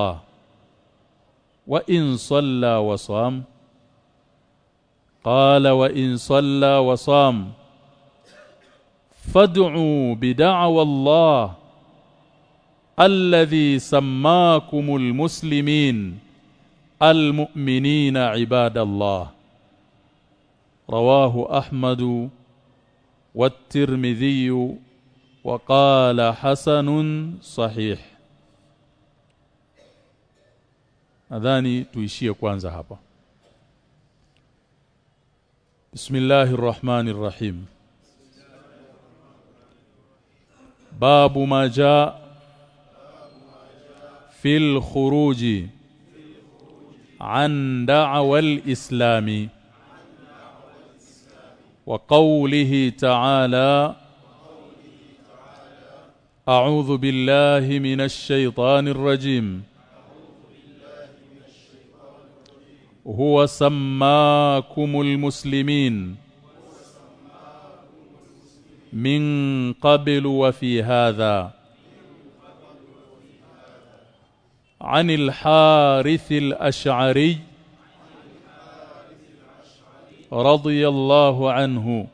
الله وإن صلى وصام. قال وإن صلى وصام. فادعوا بدعوى الله الذي سماكم المسلمين المؤمنين عباد الله. رواه أحمد والترمذي وقال حسن صحيح. Nadhani tuishie kwanza hapa Bismillahir Rahmanir Rahim Babu ma jaa fil khuruji عن دعوى الإسلام وقوله تعالى أعوذ بالله من الشيطان الرجيم هو سماكم المسلمين من قبل وفي هذا عن الحارث الأشعري رضي الله عنه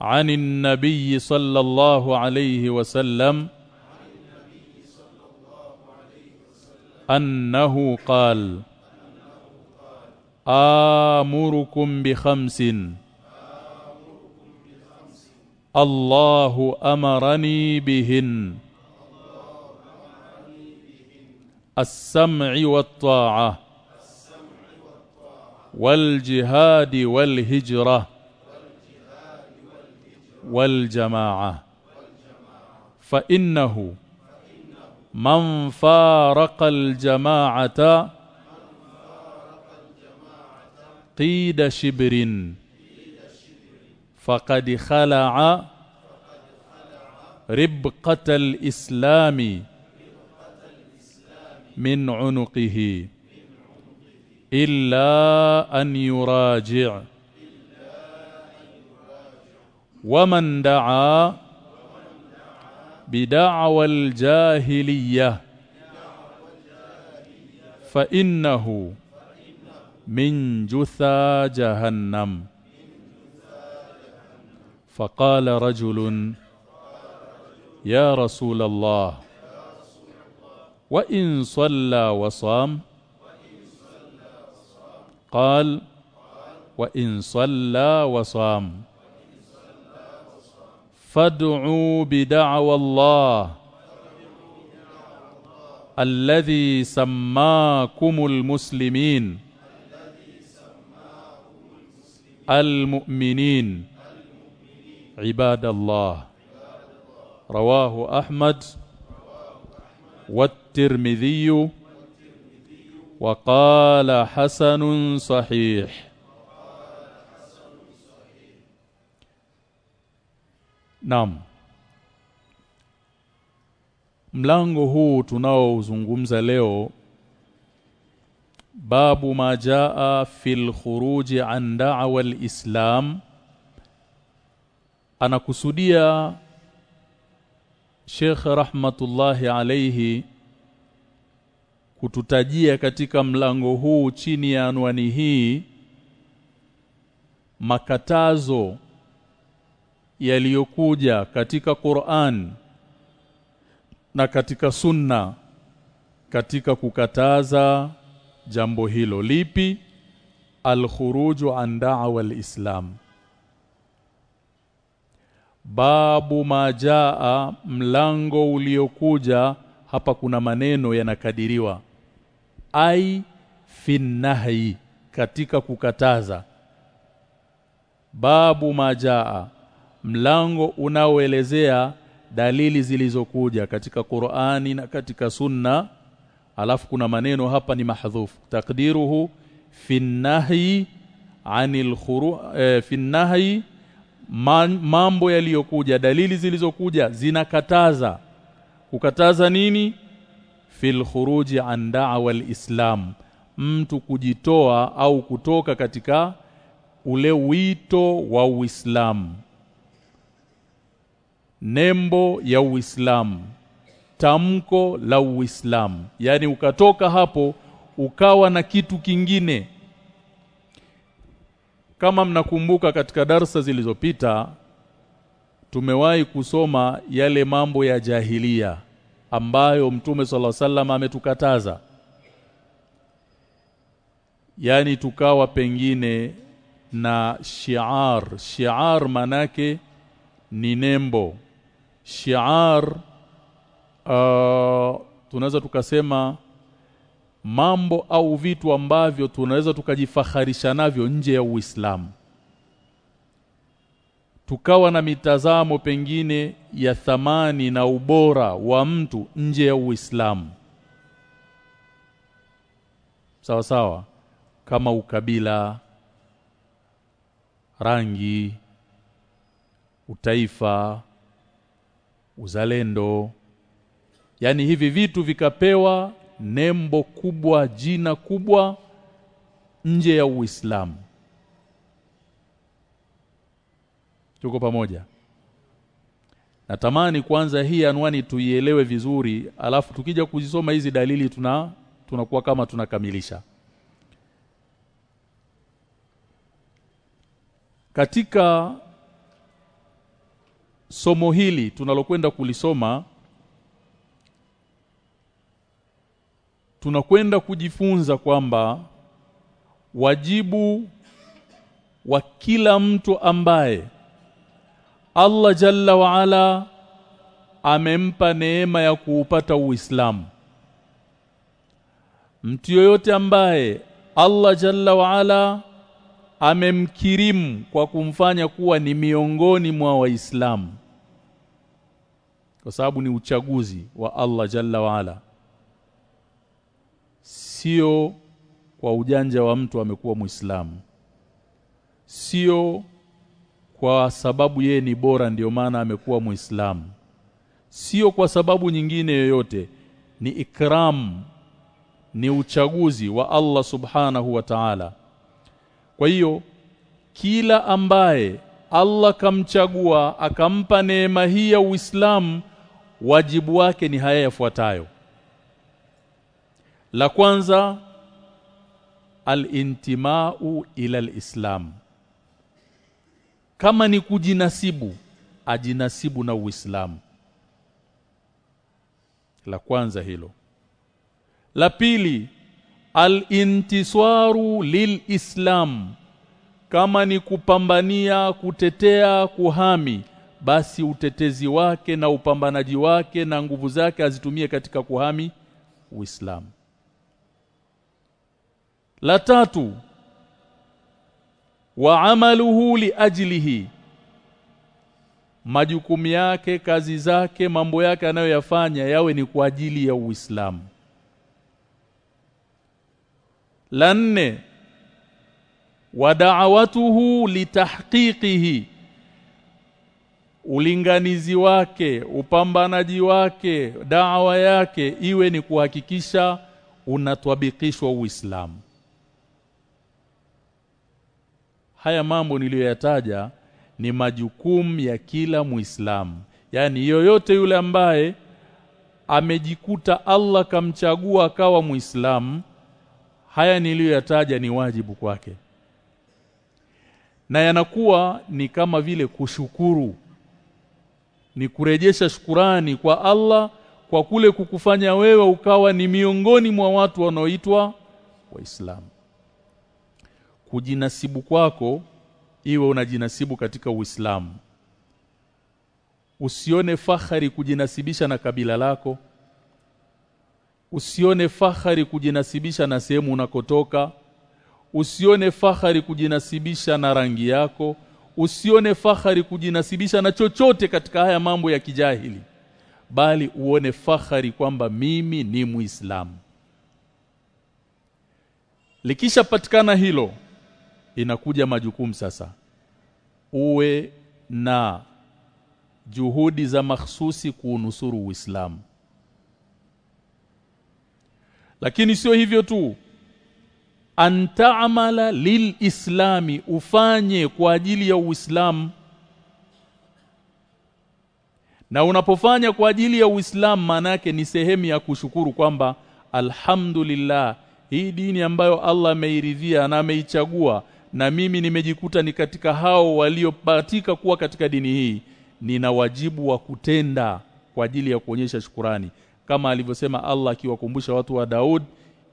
عن النبي صلى الله عليه وسلم أنه قال آمركم بخمس. الله أمرني بهن. السمع والطاعة. والجهاد والهجرة. والجماعة. فإنه من فارق الجماعة قيد شبر فقد خلع ربقة الإسلام من عنقه إلا أن يراجع ومن دعا بدعوى الجاهلية. فإنه من جثى جهنم. فقال رجل يا رسول الله وإن صلى وصام؟ قال وإن صلى وصام. فادعوا بدعوى الله الذي سماكم المسلمين المؤمنين عباد الله. رواه أحمد والترمذي وقال حسن صحيح. Naam. Mlango huu tunaozungumza leo babu ma jaa fil khuruji an da'wa al-islam anakusudia Sheikh rahmatullahi alayhi kututajia katika mlango huu chini ya anwani hii makatazo yaliyokuja katika Qur'an na katika sunna katika kukataza jambo hilo. Lipi? Alkhuruju an da'wa al-islam. Babu majaa mlango uliokuja hapa kuna maneno yanakadiriwa. Ai finnahi katika kukataza. Babu majaa mlango unaoelezea dalili zilizokuja katika Qur'ani na katika Sunna. Alafu kuna maneno hapa ni mahdhufu takdiruhu finnahi anil khuru eh, finnahi mambo yaliyokuja dalili zilizokuja zinakataza. Kukataza nini? Fil khuruji an da'wa islam. Mtu kujitoa au kutoka katika ule wito wa Uislamu nembo ya Uislamu tamko la Uislamu. Yani ukatoka hapo ukawa na kitu kingine. Kama mnakumbuka katika darsa zilizopita tumewahi kusoma yale mambo ya jahilia ambayo Mtume sala sallam ametukataza. Yani tukawa pengine na shiar. Shiar manake ni nembo shiar uh, tunaweza tukasema mambo au vitu ambavyo tunaweza tukajifaharisha navyo nje ya Uislamu. Tukawa na mitazamo pengine ya thamani na ubora wa mtu nje ya Uislamu. Sawa sawa kama ukabila rangi utaifa uzalendo. Yani hivi vitu vikapewa nembo kubwa jina kubwa nje ya Uislamu. Tuko pamoja. Natamani kwanza hii anwani tuielewe vizuri alafu tukija kuzisoma hizi dalili tuna tunakuwa kama tunakamilisha. Katika somo hili tunalokwenda kulisoma tunakwenda kujifunza kwamba wajibu wa kila mtu ambaye Allah Jalla wa Ala amempa neema ya kuupata Uislamu. Mtu yoyote ambaye Allah Jalla wa Ala amemkirimu kwa kumfanya kuwa ni miongoni mwa waislamu. Kwa sababu ni uchaguzi wa Allah Jalla waala sio kwa ujanja wa mtu amekuwa muislamu. Sio kwa sababu yeye ni bora ndiyo maana amekuwa muislamu. Sio kwa sababu nyingine yoyote. Ni ikram ni uchaguzi wa Allah subhanahu wa ta'ala kwa hiyo kila ambaye Allah kamchagua akampa neema hii ya Uislamu wajibu wake ni haya yafuatayo. La kwanza al-intimau ila al-islam. Kama ni kujinasibu ajinasibu na Uislamu. La kwanza hilo. La pili al-intiswaru lil-islam. Kama ni kupambania kutetea kuhami basi utetezi wake na upambanaji wake na nguvu zake azitumie katika kuhami Uislamu la tatu wa amaluhu li ajlihi majukumu yake kazi zake mambo yake anayoyafanya yawe ni kwa ajili ya Uislamu la nne wa da'awatuhu litahqiqihi ulinganizi wake upambanaji wake dawa yake iwe ni kuhakikisha unatwabikishwa Uislamu. Haya mambo niliyoyataja ni majukumu ya kila Muislamu. Yani yoyote yule ambaye amejikuta Allah kamchagua akawa Muislamu haya niliyoyataja ni wajibu kwake. Na yanakuwa ni kama vile kushukuru ni kurejesha shukurani kwa Allah kwa kule kukufanya wewe ukawa ni miongoni mwa watu wanaoitwa waislamu. Kujinasibu kwako iwe unajinasibu katika Uislamu. Usione fahari kujinasibisha na kabila lako usione fahari kujinasibisha na sehemu unakotoka. Usione fahari kujinasibisha na rangi yako. Usione fahari kujinasibisha na chochote katika haya mambo ya kijahili. Bali uone fahari kwamba mimi ni muislamu. Likishapatikana hilo inakuja majukumu sasa. Uwe na juhudi za mahsusi kuunusuru Uislamu lakini sio hivyo tu. Antaamala lilislami ufanye kwa ajili ya Uislamu. Na unapofanya kwa ajili ya Uislamu maana yake ni sehemu ya kushukuru kwamba alhamdulillah hii dini ambayo Allah ameiridhia na ameichagua na mimi nimejikuta ni katika hao waliopatika kuwa katika dini hii nina wajibu wa kutenda kwa ajili ya kuonyesha shukurani kama alivyosema Allah akiwakumbusha watu wa Daud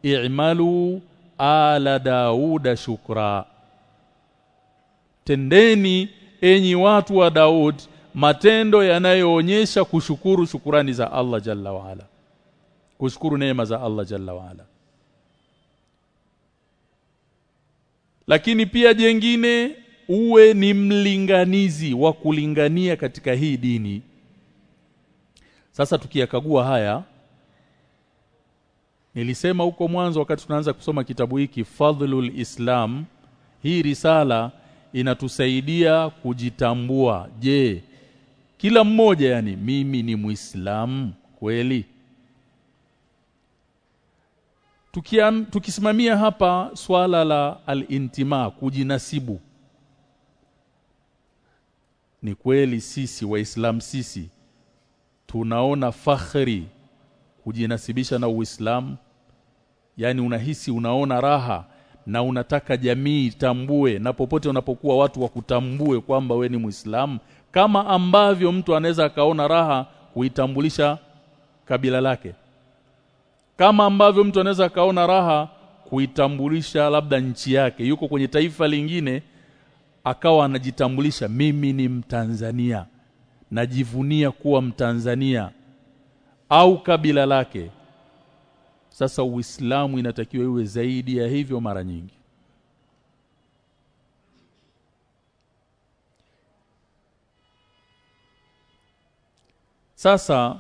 i'malu ala dauda shukra. Tendeni enyi watu wa Daud matendo yanayoonyesha kushukuru shukurani za Allah jalla waala kushukuru neema za Allah jalla waala lakini pia jengine uwe ni mlinganizi wa kulingania katika hii dini sasa tukiyakagua haya nilisema huko mwanzo wakati tunaanza kusoma kitabu hiki Fadhlul Islam hii risala inatusaidia kujitambua. Je kila mmoja yani mimi ni muislamu kweli? Tukiam, tukisimamia hapa swala la al-intima kujinasibu ni kweli sisi waislamu sisi tunaona fakhri kujinasibisha na Uislamu. Yani unahisi unaona raha na unataka jamii itambue na popote unapokuwa watu wakutambue kwamba we ni Muislamu. Kama ambavyo mtu anaweza akaona raha kuitambulisha kabila lake. Kama ambavyo mtu anaweza akaona raha kuitambulisha labda nchi yake. Yuko kwenye taifa lingine akawa anajitambulisha mimi ni mtanzania najivunia kuwa mtanzania au kabila lake. Sasa uislamu inatakiwa iwe zaidi ya hivyo mara nyingi. Sasa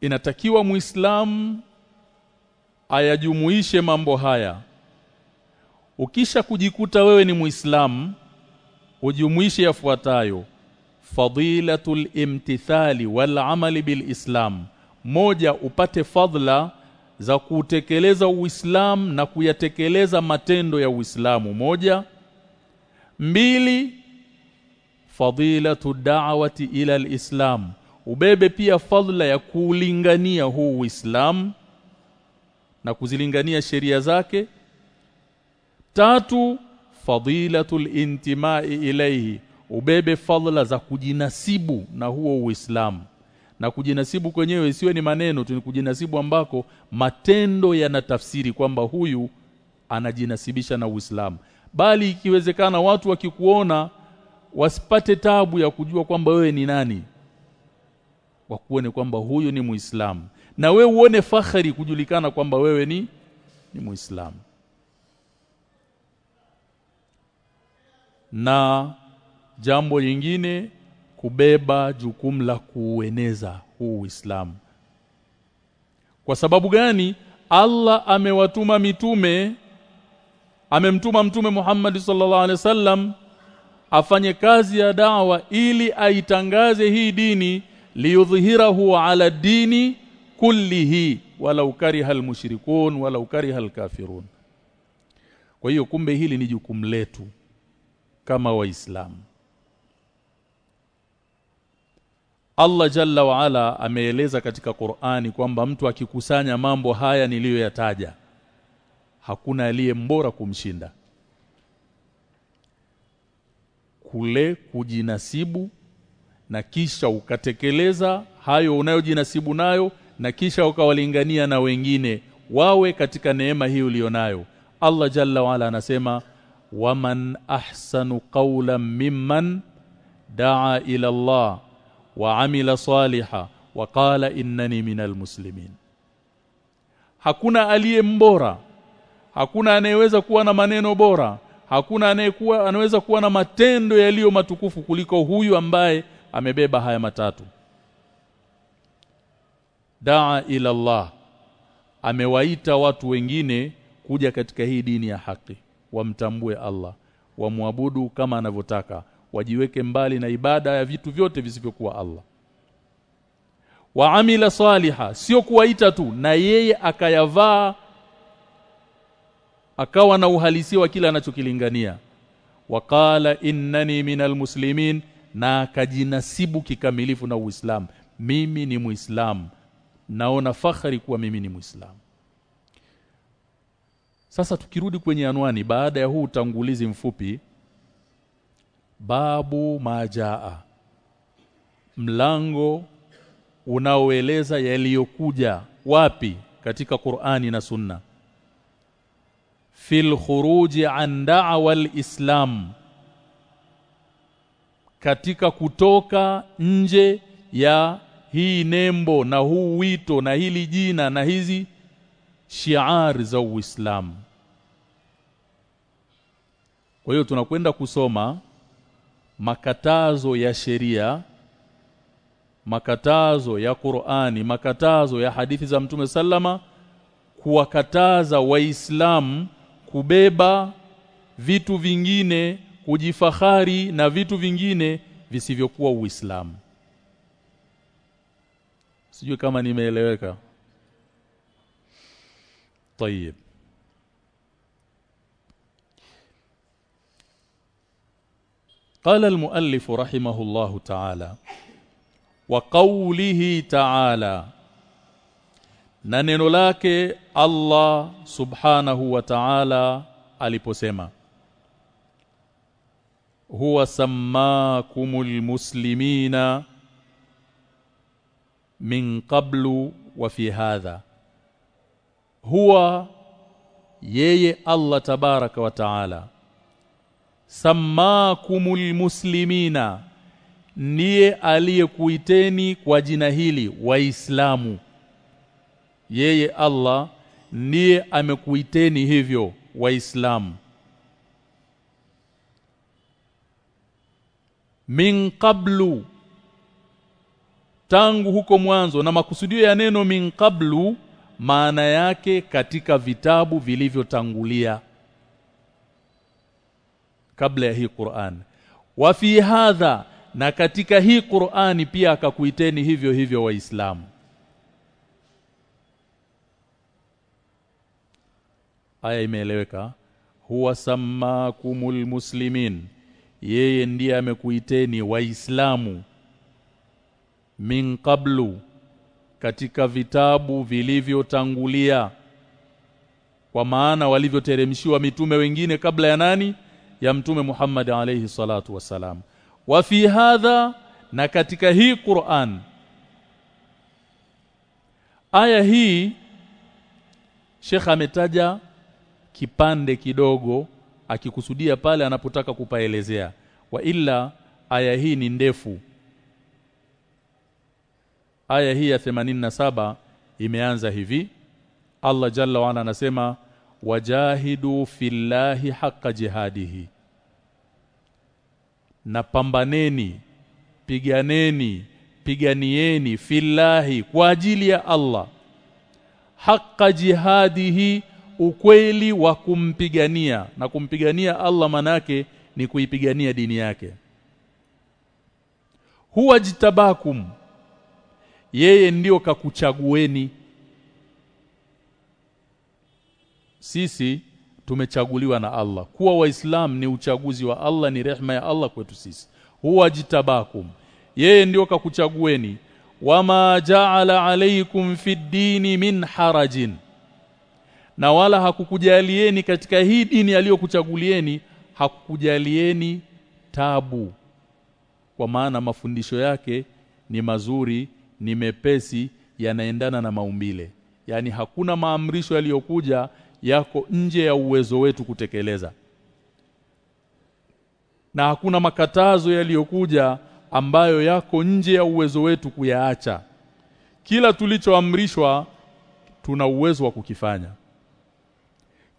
inatakiwa muislamu ayajumuishe mambo haya. Ukisha kujikuta wewe ni muislamu ujumuishe yafuatayo. Fadilatul imtithali wal amali bil islam. Moja upate fadhila za kutekeleza uislamu na kuyatekeleza matendo ya uislamu. Moja. Mbili fadilatu da'wati ila alislam ubebe pia fadhila ya kulingania huu uislamu na kuzilingania sheria zake. Tatu fadilatul intimai ilayhi ubebe fadla za kujinasibu na huo uislamu. Na kujinasibu kwenyewe siwe ni maneno tu ni kujinasibu ambako matendo yanatafsiri kwamba huyu anajinasibisha na Uislamu. Bali ikiwezekana watu wakikuona wasipate tabu ya kujua kwamba wewe ni nani wakuone kwamba huyu ni Muislamu. Na we uone fahari kujulikana kwamba wewe ni ni Muislamu na jambo lingine kubeba jukumu la kuueneza huu Uislamu. Kwa sababu gani? Allah amewatuma mitume amemtuma mtume Muhammad sallallahu alaihi wasallam afanye kazi ya dawa ili aitangaze hii dini liyudhhirahu ala dini kullihi walau kariha almushrikun walau kariha alkafirun. Kwa hiyo kumbe hili ni jukumu letu kama waislamu. Allah Jalla wa Ala ameeleza katika Qur'ani kwamba mtu akikusanya mambo haya niliyoyataja hakuna aliye mbora kumshinda. Kule kujinasibu na kisha ukatekeleza hayo unayojinasibu nayo na kisha ukawalingania na wengine wawe katika neema hii ulionayo Allah Jalla wa Ala anasema waman ahsanu qawlan mimman daa ila Allah wa amila saliha wa qala innani minal muslimin hakuna aliye mbora. Hakuna anayeweza kuwa na maneno bora. Hakuna anayekuwa anaweza kuwa na matendo yaliyo matukufu kuliko huyu ambaye amebeba haya matatu. Daa ila Allah. Amewaita watu wengine kuja katika hii dini ya haki wamtambue Allah wamwabudu kama anavyotaka wajiweke mbali na ibada ya vitu vyote visivyokuwa Allah. Waamila saliha sio kuwaita tu na yeye akayavaa akawa na uhalisia wa kila anachokilingania. Waqala innani minal muslimin na akajinasibu kikamilifu na Uislamu. Mimi ni Muislamu. Naona fakhari kuwa mimi ni Muislamu sasa tukirudi kwenye anwani baada ya huu utangulizi mfupi babu majaa. Mlango unaoeleza yaliyokuja wapi katika Qur'ani na Sunna. Fil khuruji an da'wa al-islam. Katika kutoka nje ya hii nembo na huu wito na hili jina na hizi shiari za Uislamu kwa hiyo tunakwenda kusoma makatazo ya sheria makatazo ya Qur'ani makatazo ya hadithi za Mtume sallama kuwakataza waislamu kubeba vitu vingine kujifahari na vitu vingine visivyokuwa Uislamu. Sijui kama nimeeleweka. Tayeb قال المؤلف رحمه الله تعالى وقوله تعالى na neno lake Allah subhanahu wa ta'ala aliposema huwa sammakumul muslimina min qablu wa fi hadha huwa yeye Allah tabaraka wa taala sammakumul muslimina. Ndiye aliyekuiteni kwa jina hili waislamu. Yeye Allah ndiye amekuiteni hivyo waislamu. Min qablu tangu huko mwanzo na makusudio ya neno min qablu maana yake katika vitabu vilivyotangulia kabla ya hii Qur'an. Wa fi hadha na katika hii Qur'ani pia akakuiteni hivyo hivyo waislamu. Aya imeeleweka? Huwa sammakumul muslimin. Yeye ndiye amekuiteni waislamu. Min qablu katika vitabu vilivyotangulia. Kwa maana walivyoteremshiwa mitume wengine kabla ya nani ya mtume Muhammad alayhi salatu wasalam wa fi hadha na katika hii Qur'an aya hii Sheikh ametaja kipande kidogo akikusudia pale anapotaka kupaelezea. Wa illa aya hii ni ndefu. Aya hii ya 87 imeanza hivi. Allah jalla wa anasema wajahidu fillahi haqqa jihadihi. Na pambaneni piganeni piganieni fillahi kwa ajili ya Allah. Haqqa jihadihi ukweli wa kumpigania. Na kumpigania Allah manake ni kuipigania dini yake. Huwa jitabakum yeye ndiyo kakuchagueni sisi tumechaguliwa na Allah. Kuwa waislam ni uchaguzi wa Allah ni rehma ya Allah kwetu sisi. Huwa jitabakum. Yeye ndio kakuchagueni. Wama ja'ala alaykum fid dini min harajin. Na wala hakukujalieni katika hii dini aliyokuchagulieni hakukujalieni tabu. Kwa maana mafundisho yake ni mazuri ni mepesi yanaendana na maumbile. Yani hakuna maamrisho yaliyokuja yako nje ya uwezo wetu kutekeleza. Na hakuna makatazo yaliyokuja ambayo yako nje ya uwezo wetu kuyaacha. Kila tulichoamrishwa tuna uwezo wa kukifanya.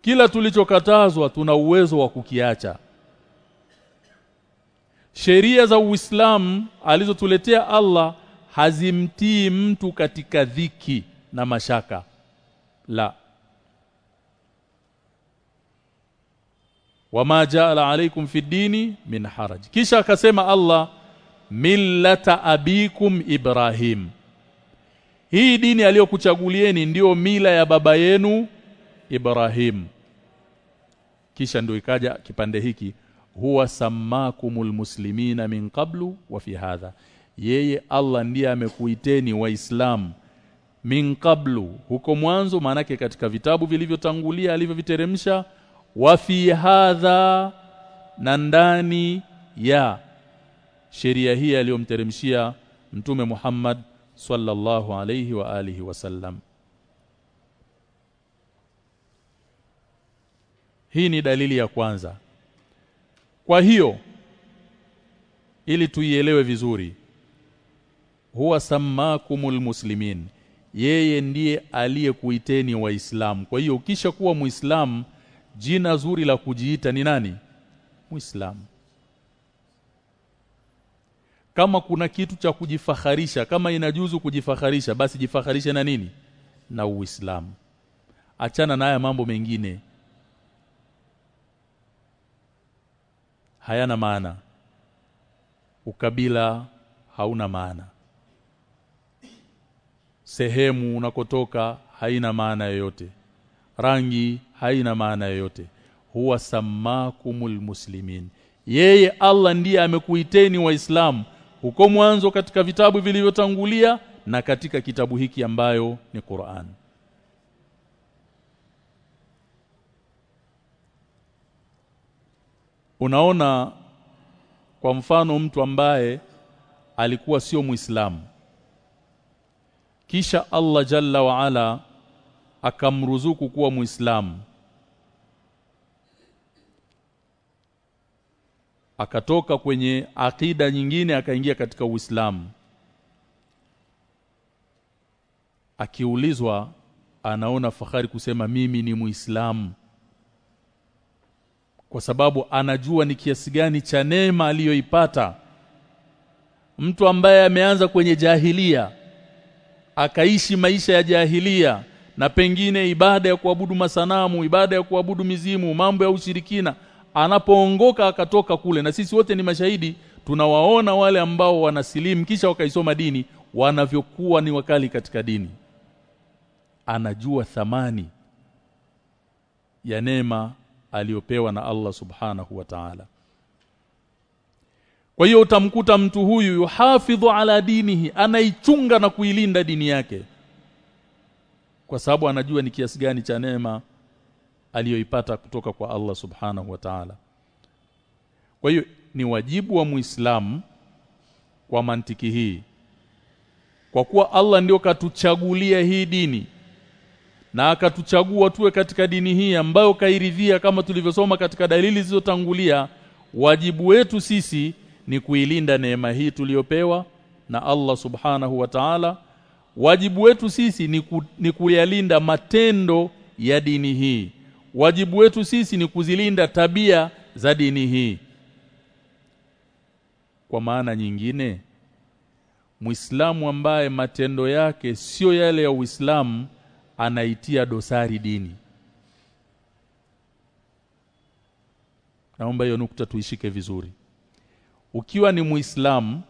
Kila tulichokatazwa tuna uwezo wa kukiacha. Sheria za Uislamu alizotuletea Allah hazimtii mtu katika dhiki na mashaka. La wama jaala alaikum fi dini min haraj. Kisha akasema Allah millata abikum Ibrahim. Hii dini aliyokuchagulieni ndiyo mila ya baba yenu Ibrahim. Kisha ndio ikaja kipande hiki huwa sammakumul muslimina min qablu wa fi hadha. Yeye Allah ndiye amekuiteni waislamu min qablu huko mwanzo maanake katika vitabu vilivyotangulia alivyoviteremsha wa fi hadha na ndani ya sheria hii aliyomteremshia mtume Muhammad sallallahu alayhi wa alihi wasallam Hii ni dalili ya kwanza. Kwa hiyo ili tuielewe vizuri huwa sammakumul muslimin yeye ndiye aliyekuiteni waislamu kwa hiyo ukisha kuwa muislamu jina zuri la kujiita ni nani? Muislamu. Kama kuna kitu cha kujifaharisha kama inajuzu kujifaharisha basi jifaharishe na nini? Na uislamu. Achana na haya mambo mengine. Hayana maana. Ukabila hauna maana. Sehemu unakotoka haina maana yoyote rangi haina maana yoyote. Huwa samakumul muslimin. Yeye Allah ndiye amekuiteni waislamu. Huko mwanzo katika vitabu vilivyotangulia na katika kitabu hiki ambayo ni Qur'an. Unaona kwa mfano mtu ambaye alikuwa sio muislamu. Kisha Allah jalla wa ala akamruzuku kuwa muislamu. Akatoka kwenye akida nyingine akaingia katika Uislamu. Akiulizwa anaona fahari kusema mimi ni Muislamu. Kwa sababu anajua ni kiasi gani cha neema aliyoipata. Mtu ambaye ameanza kwenye jahilia akaishi maisha ya jahilia na pengine ibada ya kuabudu masanamu ibada ya kuabudu mizimu mambo ya ushirikina anapoongoka akatoka kule na sisi wote ni mashahidi tunawaona wale ambao wanasilimu kisha wakaisoma dini wanavyokuwa ni wakali katika dini. Anajua thamani ya neema aliyopewa na Allah subhanahu wa ta'ala. Kwa hiyo utamkuta mtu huyu yuhafidhu ala dinihi anaichunga na kuilinda dini yake kwa sababu anajua ni kiasi gani cha neema aliyoipata kutoka kwa Allah subhanahu wa ta'ala. Kwa hiyo ni wajibu wa muislamu kwa mantiki hii. Kwa kuwa Allah ndio katuchagulia hii dini na akatuchagua tuwe katika dini hii ambayo kairidhia kama tulivyosoma katika dalili zilizotangulia wajibu wetu sisi ni kuilinda neema hii tuliyopewa na Allah subhanahu wa ta'ala wajibu wetu sisi ni, ku, ni kuyalinda matendo ya dini hii. Wajibu wetu sisi ni kuzilinda tabia za dini hii. Kwa maana nyingine Muislamu ambaye matendo yake sio yale ya Uislamu anaitia dosari dini. Naomba hiyo nukta tuishike vizuri. Ukiwa ni Muislamu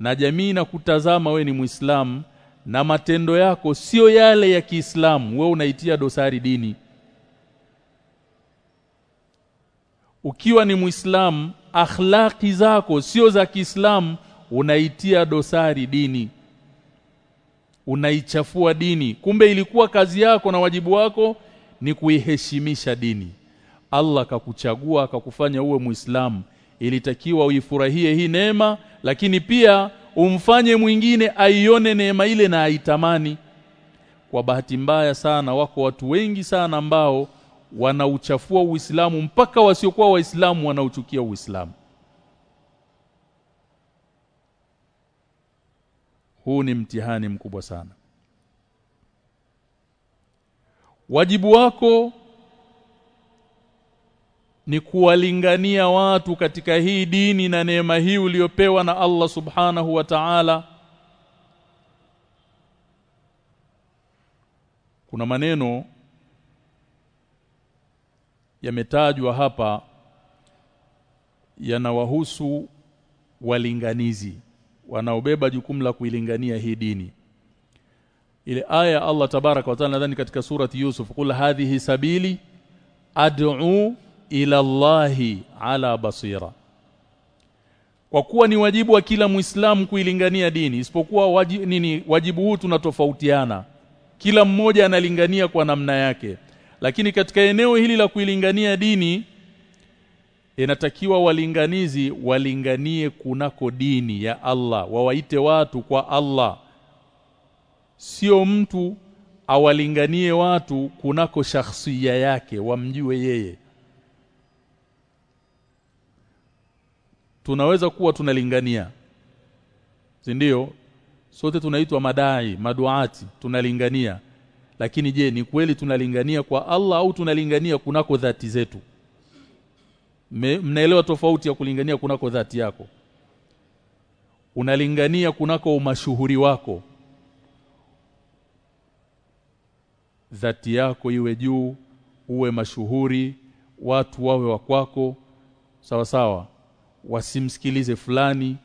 na jamii na kutazama we ni Muislamu na matendo yako sio yale ya Kiislamu. We unaitia dosari dini. Ukiwa ni Muislamu akhlaki zako sio za Kiislamu unaitia dosari dini. Unaichafua dini. Kumbe ilikuwa kazi yako na wajibu wako ni kuiheshimisha dini. Allah akakuchagua akakufanya uwe Muislamu. Ilitakiwa uifurahie hii neema lakini pia umfanye mwingine aione neema ile na aitamani. Kwa bahati mbaya sana wako watu wengi sana ambao wanauchafua Uislamu mpaka wasiokuwa waislamu wanauchukia Uislamu. Huu ni mtihani mkubwa sana. Wajibu wako ni kuwalingania watu katika hii dini na neema hii uliyopewa na Allah subhanahu wa ta'ala. Kuna maneno yametajwa hapa yanawahusu walinganizi wanaobeba jukumu la kuilingania hii dini. Ile aya Allah tabarak wa taala nadhani katika surati Yusuf kul hadhihi sabili ad'u ila Allahi ala basira. Kwa kuwa ni wajibu wa kila muislamu kuilingania dini isipokuwa waji, nini wajibu huu tunatofautiana. Kila mmoja analingania kwa namna yake. Lakini katika eneo hili la kuilingania dini inatakiwa walinganizi walinganie kunako dini ya Allah. Wawaite watu kwa Allah. Sio mtu awalinganie watu kunako shakhsia yake wamjue yeye tunaweza kuwa tunalingania si ndio? Sote tunaitwa madai maduati tunalingania. Lakini je ni kweli tunalingania kwa Allah au tunalingania kunako dhati zetu? Mnaelewa tofauti ya kulingania kunako dhati yako? Unalingania kunako umashuhuri wako. Dhati yako iwe juu uwe mashuhuri watu wawe wa kwako. Sawa sawa wasimsikilize fulani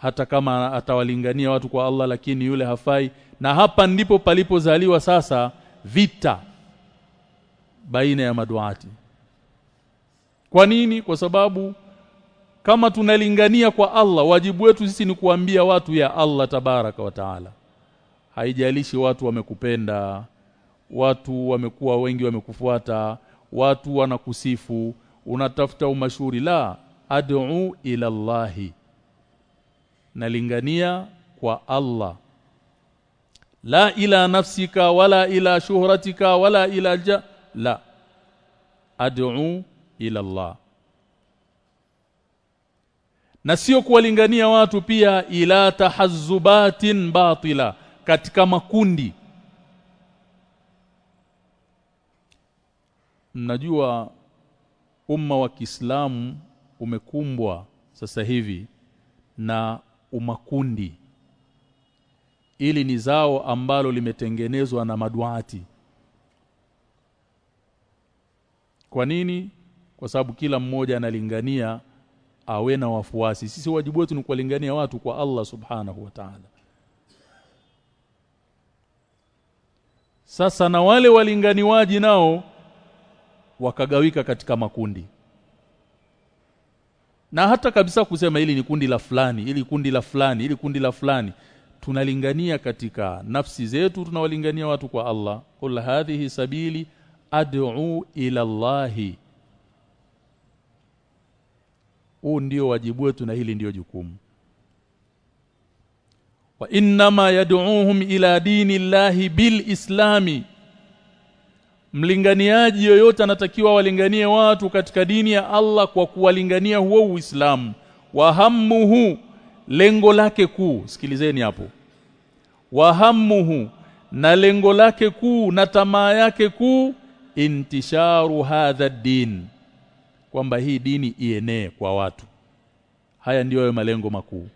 hata kama atawalingania watu kwa Allah lakini yule hafai. Na hapa ndipo palipozaliwa sasa vita baina ya maduati. Kwa nini? Kwa sababu kama tunalingania kwa Allah wajibu wetu sisi ni kuambia watu ya Allah tabaraka wa taala. Haijalishi watu wamekupenda watu wamekuwa wengi wamekufuata watu wanakusifu unatafuta umashuri la ad'u ila Allahi. Nalingania kwa Allah. La ila nafsika wala ila shuhratika wala ila ja la. Ad'u ila Allah. Na sio kuwalingania watu pia ila tahazzubatin batila katika makundi. Mnajua umma wa Kiislamu umekumbwa sasa hivi na umakundi. Ili ni zao ambalo limetengenezwa na maduati. Kwa nini? Kwa sababu kila mmoja analingania awe na wafuasi. Sisi wajibu wetu ni kuwalingania watu kwa Allah subhanahu wa ta'ala. Sasa na wale walinganiwaji nao wakagawika katika makundi na hata kabisa kusema ili ni kundi la fulani ili kundi la fulani ili kundi la fulani. Tunalingania katika nafsi zetu tunawalingania watu kwa Allah. Kul hadhihi sabili ad'u ila Allahi. Huu ndio wajibu wetu na hili ndio jukumu. Wa innama yad'uuhum ila dini llahi bil islami mlinganiaji yoyote anatakiwa walinganie watu katika dini ya Allah kwa kuwalingania huo Uislamu. Wahammuhu lengo lake kuu sikilizeni hapo. Wahammuhu na lengo lake kuu na tamaa yake kuu intisharu hadha din kwamba hii dini ienee kwa watu. Haya ndiyo hayo malengo makuu.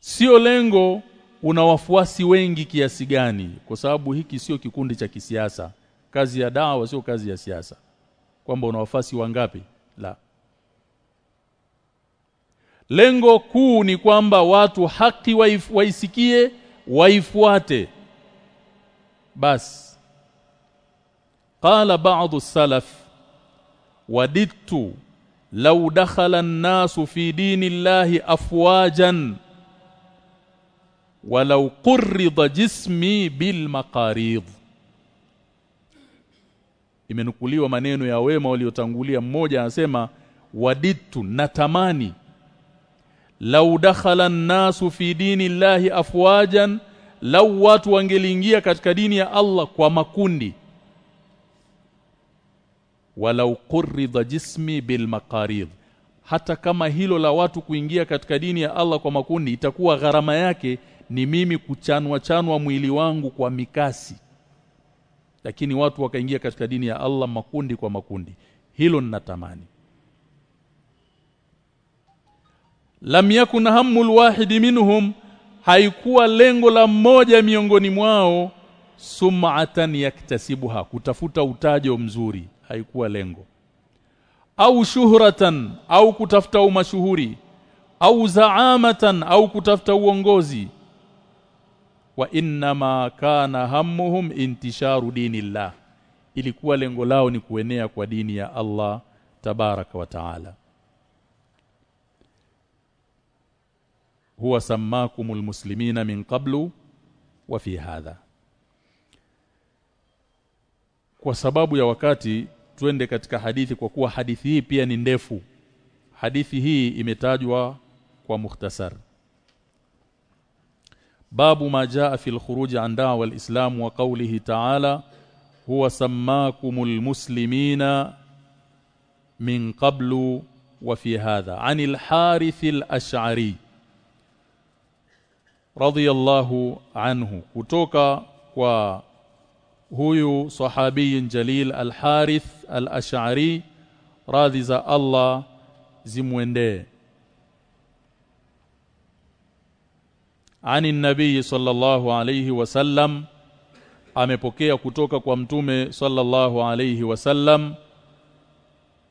Sio lengo una wafuasi wengi kiasi gani? Kwa sababu hiki sio kikundi cha kisiasa. Kazi ya dawa sio kazi ya siasa. Kwamba una wafuasi wangapi? La. Lengo kuu ni kwamba watu haki waisikie waifuate. Basi qala badu salaf wadittu law dakhala an-nasu fi dinillahi afwajan walau qurrida jismi bil maqarid. Imenukuliwa maneno ya wema waliotangulia. Mmoja anasema waditu natamani lau dakhala nnasu fi dini llahi afwajan lau watu wangeliingia katika dini ya Allah kwa makundi. Walau qurrida jismi bil maqarid. Hata kama hilo la watu kuingia katika dini ya Allah kwa makundi itakuwa gharama yake ni mimi kuchanwa chanwa mwili wangu kwa mikasi. Lakini watu wakaingia katika dini ya Allah makundi kwa makundi. Hilo ninatamani. Lam yakun hammul wahidi minhum haikuwa lengo la mmoja miongoni mwao sum'atan yaktasibuha kutafuta utajo mzuri haikuwa lengo. Au shuhratan au kutafuta umashuhuri. Au zaamatan au kutafuta uongozi wa innama kana hammuhum intisharu dinillah. Ilikuwa lengo lao ni kuenea kwa dini ya Allah tabaraka wa taala. Huwa sammakumul muslimina min qablu wa fi hadha. Kwa sababu ya wakati twende katika hadithi kwa kuwa hadithi hii pia ni ndefu. Hadithi hii imetajwa kwa mukhtasar babu ma jaa fi al-khuruj an da'wa al-islam wa qawlihi ta'ala huwa sammakumul muslimina min qablu wa fi hadha 'anil harith al-ash'ari radiyallahu anhu kutoka kwa huyu sahabiyin jalil al-harith al-ash'ari radhi za Allah zimwendee ani nabii sallallahu alayhi wasallam amepokea kutoka kwa mtume sallallahu alayhi wasallam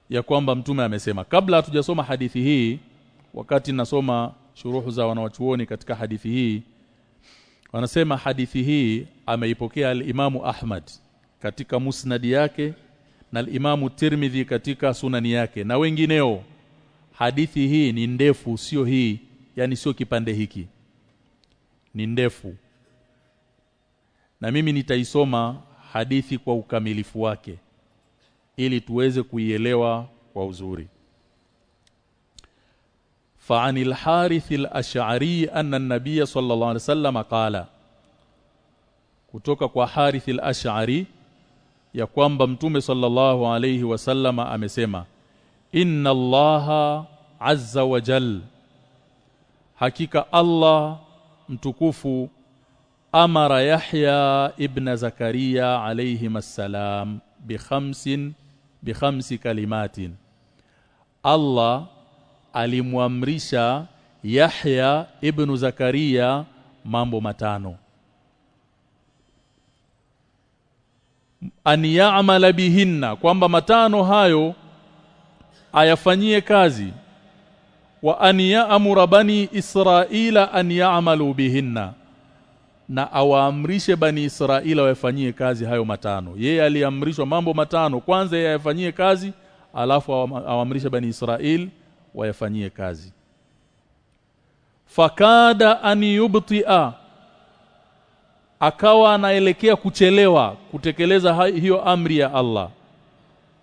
ya kwamba mtume amesema. Kabla hatujasoma hadithi hii wakati nasoma shuruhu za wanawachuoni katika hadithi hii wanasema hadithi hii ameipokea al-Imamu Ahmad katika musnadi yake na al-Imamu Tirmidhi katika sunani yake. Na wengineo hadithi hii ni ndefu sio hii yani sio kipande hiki ni ndefu na mimi nitaisoma hadithi kwa ukamilifu wake ili tuweze kuielewa kwa uzuri فعن الحارث الأشعري أن النبي صلى الله عليه وسلم قال kutoka kwa Harith al-Ash'ari ya kwamba mtume sallallahu alayhi wasallama amesema inna allaha azza wa jal hakika Allah mtukufu amara Yahya ibn Zakaria alayhi masalam bi khamsin bi khamsi kalimatin. Allah alimwamrisha Yahya ibn Zakaria mambo matano. An ya'mala bihinna kwamba matano hayo ayafanyie kazi wa an ya'mura bani israila an ya'malu bihinna. Na awaamrishe bani israila wafanyie kazi hayo matano. Yeye aliamrishwa mambo matano kwanza yeye ayafanyie kazi alafu awaamrishe bani israil wayafanyie kazi. Fakada an yubti'a akawa anaelekea kuchelewa kutekeleza hiyo amri ya Allah.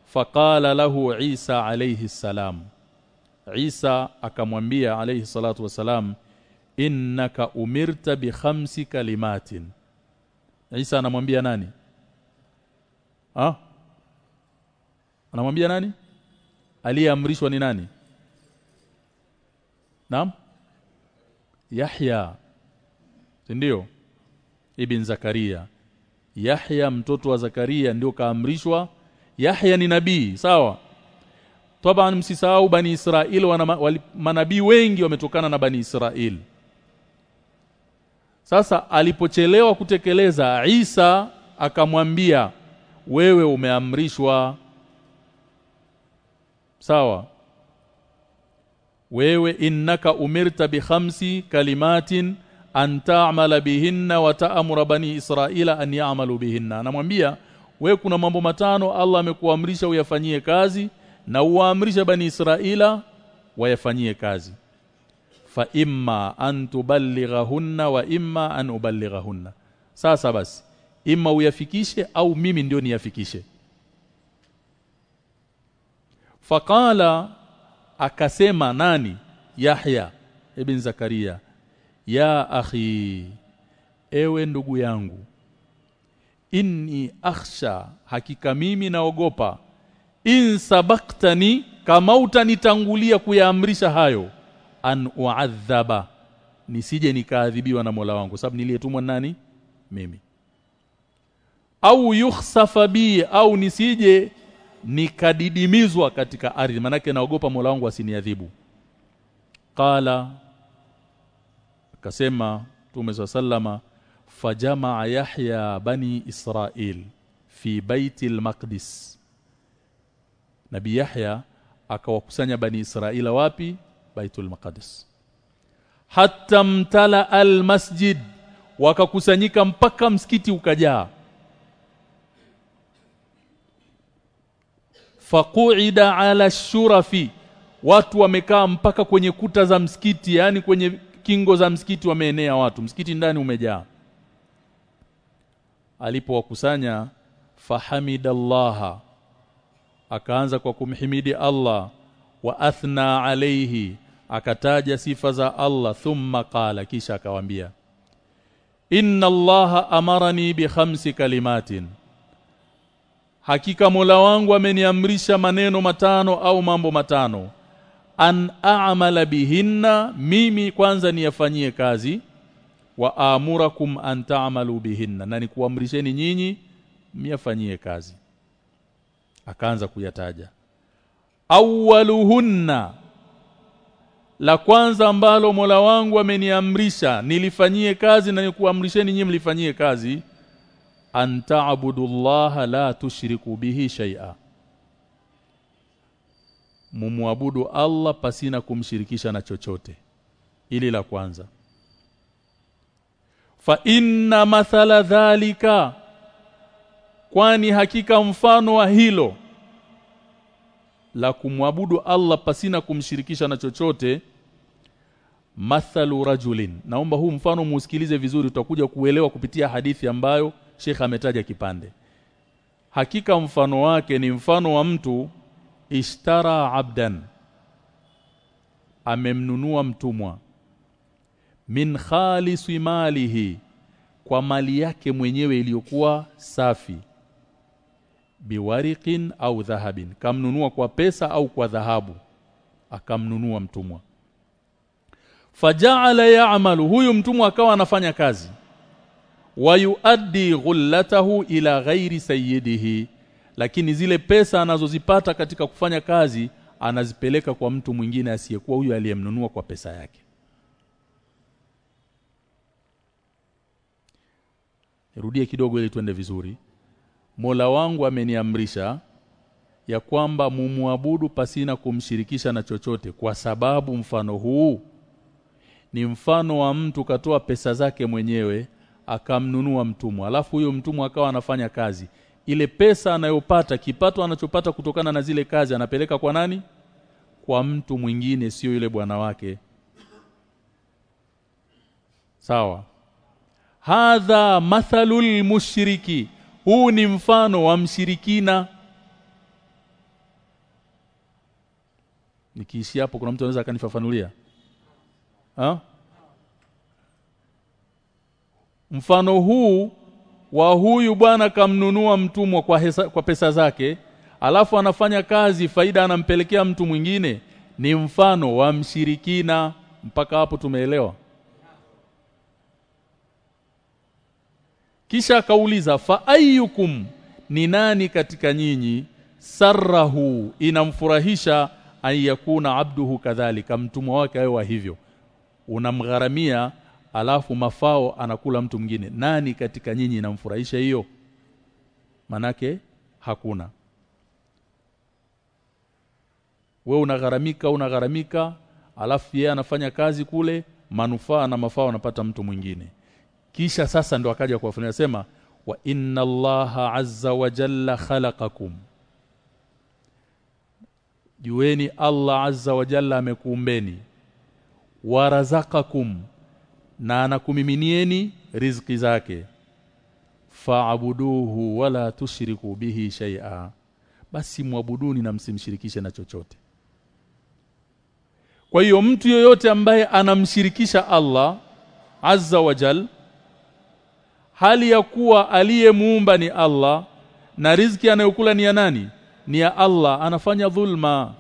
Faqala lahu Isa alayhi salam Isa akamwambia alayhi salatu wasalam innaka umirta bi khamsi kalimatin. Isa anamwambia nani? Ah anamwambia nani? Aliyeamrishwa ni nani? Naam? Yahya. Ndio ibn Zakaria. Yahya mtoto wa Zakaria ndio kaamrishwa. Yahya ni nabii sawa Taban msisahau bani israili wana manabii wengi wametokana na bani israili Sasa alipochelewa kutekeleza Isa akamwambia wewe umeamrishwa. Sawa. Wewe innaka umirta bi khamsi kalimatin an ta'mala bihinna wa ta'muru bani israila an ya'malu bihinna. Namwambia wewe kuna mambo matano Allah amekuamrisha uyafanyie kazi na uamrisha bani israila wayafanyie kazi. Fa imma an tuballighahunna wa imma an uballighahunna. Sasa basi imma uyafikishe au mimi ndio niyafikishe? Faqala akasema nani? Yahya ibn Zakaria ya akhi ewe ndugu yangu inni akhsha hakika mimi naogopa in sabaktani kama utanitangulia kuyaamrisha hayo an uadhaba nisije nikaadhibiwa na Mola wangu. Sababu niliyetumwa nani? Mimi. Au yukhsafa bi au nisije nikadidimizwa katika ardhi. Manake naogopa Mola wangu asiniadhibu. Qala akasema Mtume salama fajamaa Yahya bani Israil fi baiti al-Maqdis Nabi Yahya akawakusanya bani Israila wapi? Baitul Maqdis. Hatta mtala al-masjid wakakusanyika mpaka msikiti ukajaa. Faquida ala shurafi watu wamekaa mpaka kwenye kuta za msikiti yani kwenye kingo za msikiti wameenea watu. Msikiti ndani umejaa. Alipowakusanya fahamidallaha akaanza kwa kumhimidi Allah wa athna alayhi akataja sifa za Allah thumma qala kisha akawambia inna allaha amarani bi khamsi kalimatin. Hakika Mola wangu ameniamrisha maneno matano au mambo matano. An a'mala bihinna mimi kwanza niyafanyie kazi wa amurakum an ta'malu bihinna. Na nikuamrisheni nyinyi myafanyie kazi akaanza kuyataja. Awwaluhunna. La kwanza ambalo Mola wangu ameniamrisha nilifanyie kazi na nikuamrisheni nyinyi mlifanyie kazi antaabudullaha la tushriku bihi shay'a. Mumwabudu Allah pasina kumshirikisha na chochote. Ili la kwanza. Fa inna mathala dhalika kwani hakika mfano wa hilo? La kumwabudu Allah pasina kumshirikisha na chochote. Mathalu rajulin. Naomba huu mfano muusikilize vizuri utakuja kuelewa kupitia hadithi ambayo Sheikh ametaja kipande. Hakika mfano wake ni mfano wa mtu ishtara abdan. Amemnunua mtumwa. Min khalisi malihi kwa mali yake mwenyewe iliyokuwa safi biwariqin au dhahabin. Kamnunua kwa pesa au kwa dhahabu. Akamnunua mtumwa. Faja'ala ya'malu huyu mtumwa akawa anafanya kazi. Wayuaddi ghullatahu ila ghairi sayyidihi. Lakini zile pesa anazozipata katika kufanya kazi anazipeleka kwa mtu mwingine asiyekuwa huyu aliyemnunua kwa pesa yake. Nirudie kidogo ili tuende vizuri Mola wangu ameniamrisha ya kwamba mumwabudu pasina kumshirikisha na chochote. Kwa sababu mfano huu ni mfano wa mtu katoa pesa zake mwenyewe akamnunua mtumwa. Alafu huyo mtumwa akawa anafanya kazi. Ile pesa anayopata kipato anachopata kutokana na zile kazi anapeleka kwa nani? Kwa mtu mwingine sio yule bwana wake. Sawa. Hadha mathalul mushriki huu ni mfano wa mshirikina. Nikiishi hapo kuna mtu anaweza akanifafanulia? Ha? mfano huu wa huyu bwana kamnunua mtumwa kwa, hesa, kwa pesa zake alafu anafanya kazi faida anampelekea mtu mwingine ni mfano wa mshirikina. Mpaka hapo tumeelewa kisha akauliza fa ayyukum? Ni nani katika nyinyi? Sarahu inamfurahisha ayakuna abduhu kadhalika mtumwa wake awe hivyo. Unamgharamia alafu mafao anakula mtu mwingine. Nani katika nyinyi inamfurahisha hiyo? Manake hakuna. We unagharamika unagharamika alafu yeye anafanya kazi kule manufaa na mafao anapata mtu mwingine kisha sasa ndo akaja kuwafunia sema wa inna allaha azza wa jalla khalaqakum. Jueni Allah azza wa jalla amekuumbeni warazakakum na anakumiminieni riziki zake. Faabuduhu wala tushriku bihi shay'a basi mwabuduni na msimshirikishe na chochote. Kwa hiyo mtu yoyote ambaye anamshirikisha Allah azza wa jal hali ya kuwa aliyemuumba ni Allah na riziki anayokula ni ya nani? Ni ya Allah anafanya dhulma.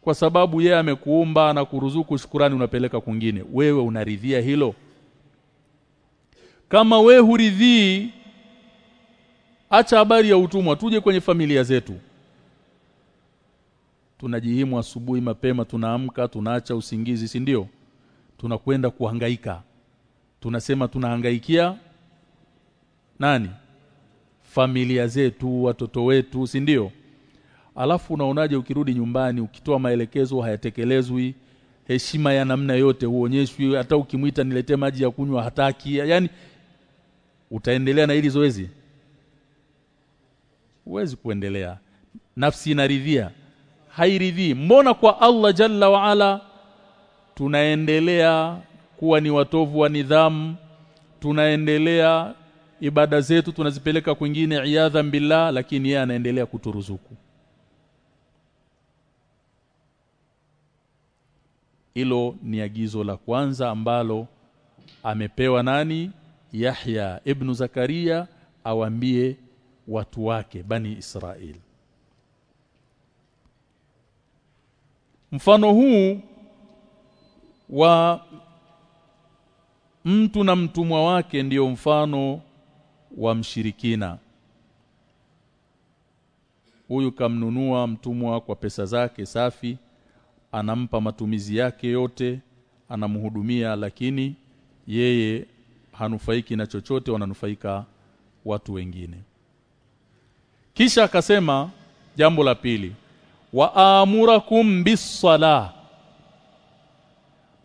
Kwa sababu yeye amekuumba na kuruzuku shukurani unapeleka kwingine. Wewe unaridhia hilo? Kama we huridhii acha habari ya utumwa tuje kwenye familia zetu. Tunajihimu asubuhi mapema tunaamka tunaacha usingizi si ndio? Tunakwenda kuhangaika tunasema tunahangaikia nani? Familia zetu watoto wetu si ndio? Alafu unaonaje ukirudi nyumbani ukitoa maelekezo hayatekelezwi heshima ya namna yote huonyeshwi hata ukimwita nilete maji ya kunywa hataki yani utaendelea na hili zoezi? Huwezi kuendelea. Nafsi inaridhia. Hairidhii. Mbona kwa Allah jalla waala tunaendelea kuwa ni watovu wa nidhamu tunaendelea ibada zetu tunazipeleka kwingine iadha billah lakini yeye anaendelea kuturuzuku. Hilo ni agizo la kwanza ambalo amepewa nani? Yahya ibn Zakaria awambie watu wake bani Israel mfano huu wa mtu na mtumwa wake ndiyo mfano wa mshirikina. Huyu kamnunua mtumwa kwa pesa zake safi anampa matumizi yake yote anamhudumia lakini yeye hanufaiki na chochote wananufaika watu wengine. Kisha akasema jambo la pili wa amurakum bis-salah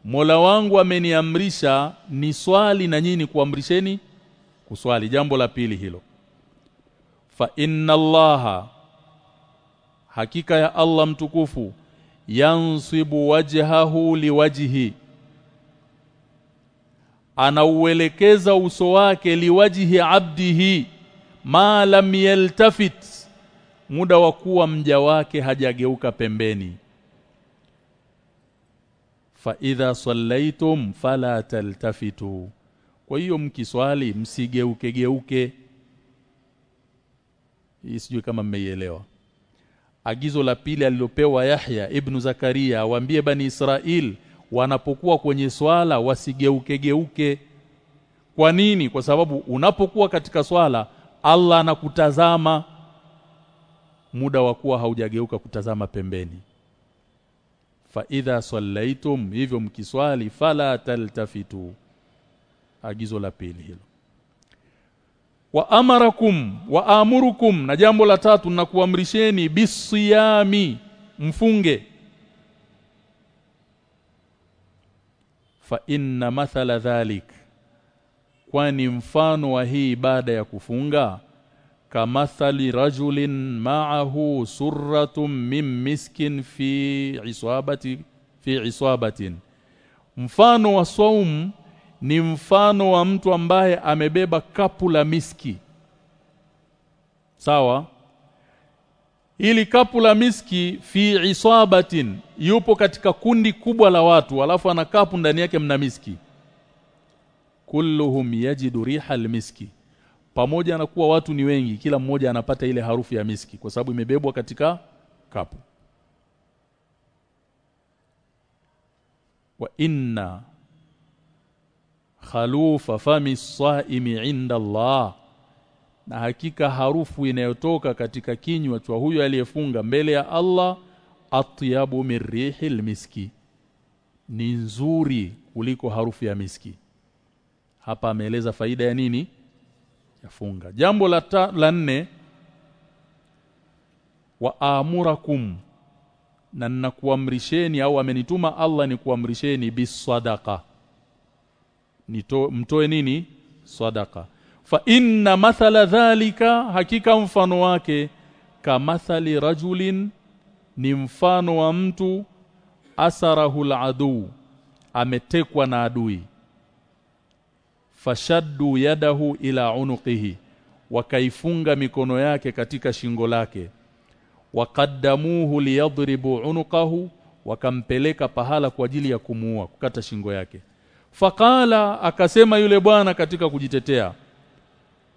Mola wangu ameniamrisha ni swali na nyinyi kuamrisheni kuswali. Jambo la pili hilo. Fa inna allaha hakika ya Allah mtukufu yansibu wajhahu liwajhi anauelekeza uso wake liwajhi abdihi ma lam yaltafit muda wa kuwa mja wake hajageuka pembeni fa idha sallaitum fala taltafitu. Kwa hiyo mkiswali msigeuke geuke. Hii sijui kama mmeielewa. Agizo la pili alilopewa Yahya ibn Zakaria waambie bani Israel wanapokuwa kwenye swala wasigeuke geuke. Kwa nini? Kwa sababu unapokuwa katika swala Allah anakutazama. Muda wa kuwa haujageuka kutazama pembeni fa idha sallaitum hivyo mkiswali fala taltafitu. Agizo la pili hilo. Wa amarakum wa amurukum na jambo la tatu na kuamrisheni bisiyami mfunge. Fa inna mathala dhalik kwani mfano wa hii ibada ya kufunga kamathali rajulin ma'ahu surratun min miskin fi isabati fi isabatin mfano wa saum ni mfano wa mtu ambaye amebeba kapu la miski. Sawa? Ili kapu la miski fi isabatin yupo katika kundi kubwa la watu alafu ana kapu ndani yake mna miski. Kulluhum yajidu riha almiski pamoja na kuwa watu ni wengi kila mmoja anapata ile harufu ya miski kwa sababu imebebwa katika kapu. Wa inna khalufa fami saimi inda Allah. Na hakika harufu inayotoka katika kinywa cha huyo aliyefunga mbele ya Allah atyabu mirihi miski. Ni nzuri kuliko harufu ya miski. Hapa ameeleza faida ya nini yafunga. Jambo la ta, la nne wa amurakum na ninakuamrisheni au amenituma Allah ni kuamrisheni bisadaqa nito mtoe nini? Sadaqa. Fa inna mathala dhalika hakika mfano wake kamathali rajulin ni mfano wa mtu asarahu aladu ametekwa na adui fashaddu yadahu ila unuqihi wakaifunga mikono yake katika shingo lake. Waqaddamuhu liyadribu unuqahu wakampeleka pahala kwa ajili ya kumuua kukata shingo yake. Faqala akasema yule bwana katika kujitetea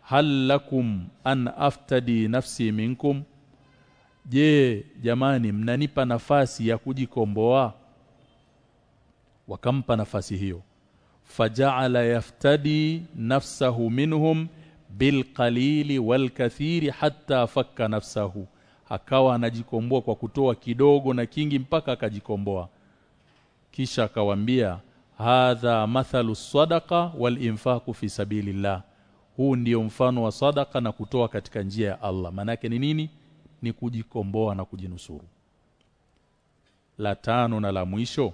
hal lakum an aftadi nafsi minkum? Je jamani mnanipa nafasi ya kujikomboa? Wakampa nafasi hiyo faja'ala yaftadi nafsahu minhum bilqalili walkathiri hatta fakka nafsahu akawa anajikomboa kwa kutoa kidogo na kingi mpaka akajikomboa. Kisha akawambia hadha mathalu sadaqa wal infaqu fi sabilillah. Huu ndiyo mfano wa sadaka na kutoa katika njia ya Allah. Manake ni nini? Ni kujikomboa na kujinusuru. La tano na la mwisho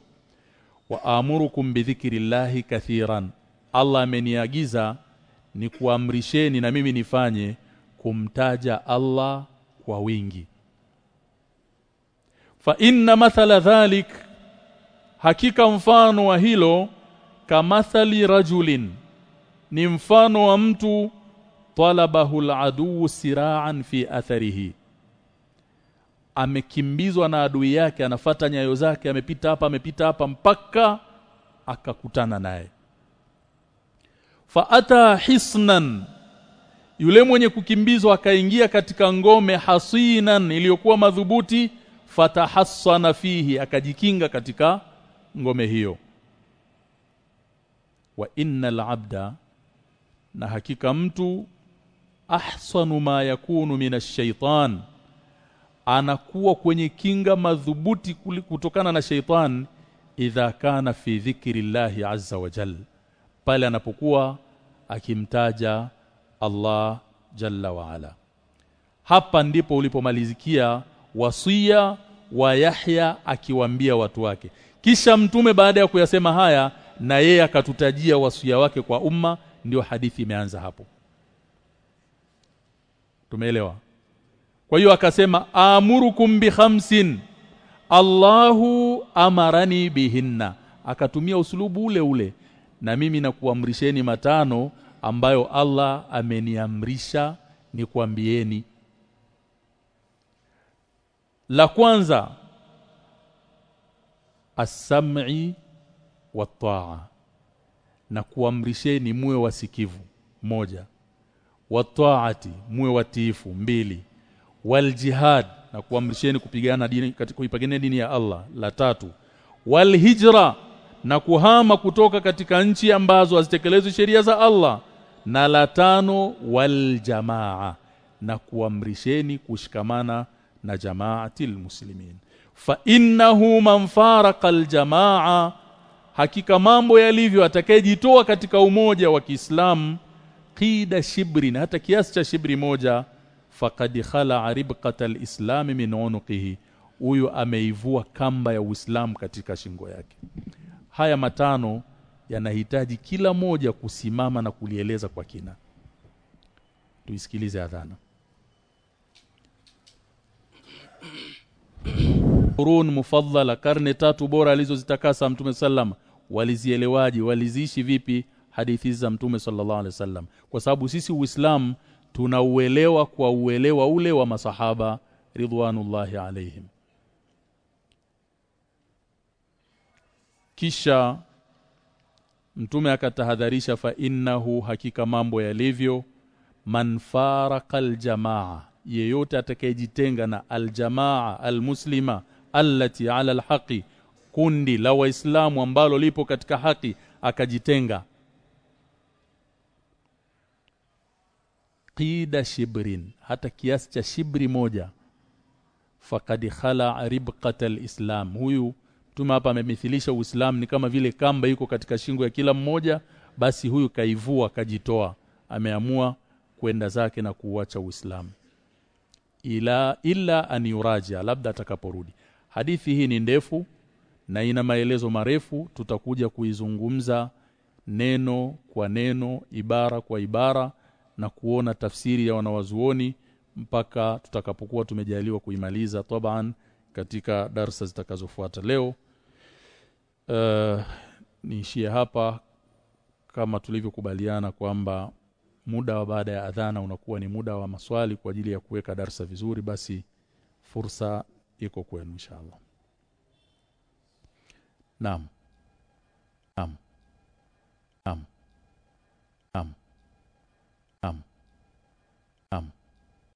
wa amurukum bidhikrillahi kathiran. Allah ameniagiza ni kuamrisheni na mimi nifanye kumtaja Allah kwa wingi. Fa inna mathala dhalik hakika mfano wa hilo kamathali rajulin ni mfano wa mtu talabahu aladu siraan fi atharihi amekimbizwa na adui yake anafata nyayo zake amepita hapa amepita hapa mpaka akakutana naye. Faata hisnan yule mwenye kukimbizwa akaingia katika ngome hasinan iliyokuwa madhubuti fatahassana fihi akajikinga katika ngome hiyo. Wa innal abda na hakika mtu ahsanu ma yakunu minash shaitan anakuwa kwenye kinga madhubuti kutokana na sheitan idha kana fi dhikri llahi azza wa jal. Pale anapokuwa akimtaja Allah jalla wa ala. Hapa ndipo ulipomalizikia wasia wa Yahya akiwaambia watu wake. Kisha mtume baada ya kuyasema haya na yeye akatutajia wasia wake kwa umma ndio hadithi imeanza hapo. Tumeelewa kwa hiyo akasema amurukum bi khamsin Allahu amarani bihinna. Akatumia usulubu ule ule na mimi nakuamrisheni matano ambayo Allah ameniamrisha ni kuambieni la kwanza as-sam'i wat-ta'a na kuamrisheni muwe wasikivu. Moja wa taati muwe watiifu. Mbili wal jihad na kuamrisheni kupigana dini kuipigania dini ya Allah. La tatu wal hijra na kuhama kutoka katika nchi ambazo hazitekelezwi sheria za Allah. Na la tano wal jamaa na kuamrisheni kushikamana na jamaatil muslimin. Fa innahu man farqa al jamaa hakika mambo yalivyo atakayejitoa katika umoja wa Kiislamu qida shibri na hata kiasi cha shibri moja faqad khala ribqata alislam min unqihi huyu ameivua kamba ya Uislamu katika shingo yake. Haya matano yanahitaji kila moja kusimama na kulieleza kwa kina. Tuisikilize adhana. Qurun mufaddala karne tatu bora alizozitakasa mtume sallam. Walizielewaji waliziishi vipi hadithi za mtume sallallahu alaihi wasallam? Kwa sababu sisi uislamu tunauelewa kwa uelewa ule wa masahaba ridwanullahi alaihim kisha mtume akatahadharisha fa innahu hakika mambo yalivyo man faraka aljamaa yeyote atakayejitenga na aljamaa almuslima allati ala alhaqi kundi la waislamu ambalo lipo katika haki akajitenga qida shibrin. Hata kiasi cha shibri moja. Faqad khala ribqata alislam huyu Mtume hapa amemithilisha Uislamu ni kama vile kamba iko katika shingo ya kila mmoja basi huyu kaivua kajitoa ameamua kwenda zake na kuuacha Uislamu. Ila illa an yuraja labda atakaporudi. Hadithi hii ni ndefu na ina maelezo marefu. Tutakuja kuizungumza neno kwa neno ibara kwa ibara na kuona tafsiri ya wanawazuoni mpaka tutakapokuwa tumejaliwa kuimaliza taban katika darsa zitakazofuata leo. Uh, niishie hapa. Kama tulivyokubaliana kwamba muda wa baada ya adhana unakuwa ni muda wa maswali kwa ajili ya kuweka darsa vizuri basi fursa iko kwenu inshallah. Naam. Naam. Naam. Naam Naam Naam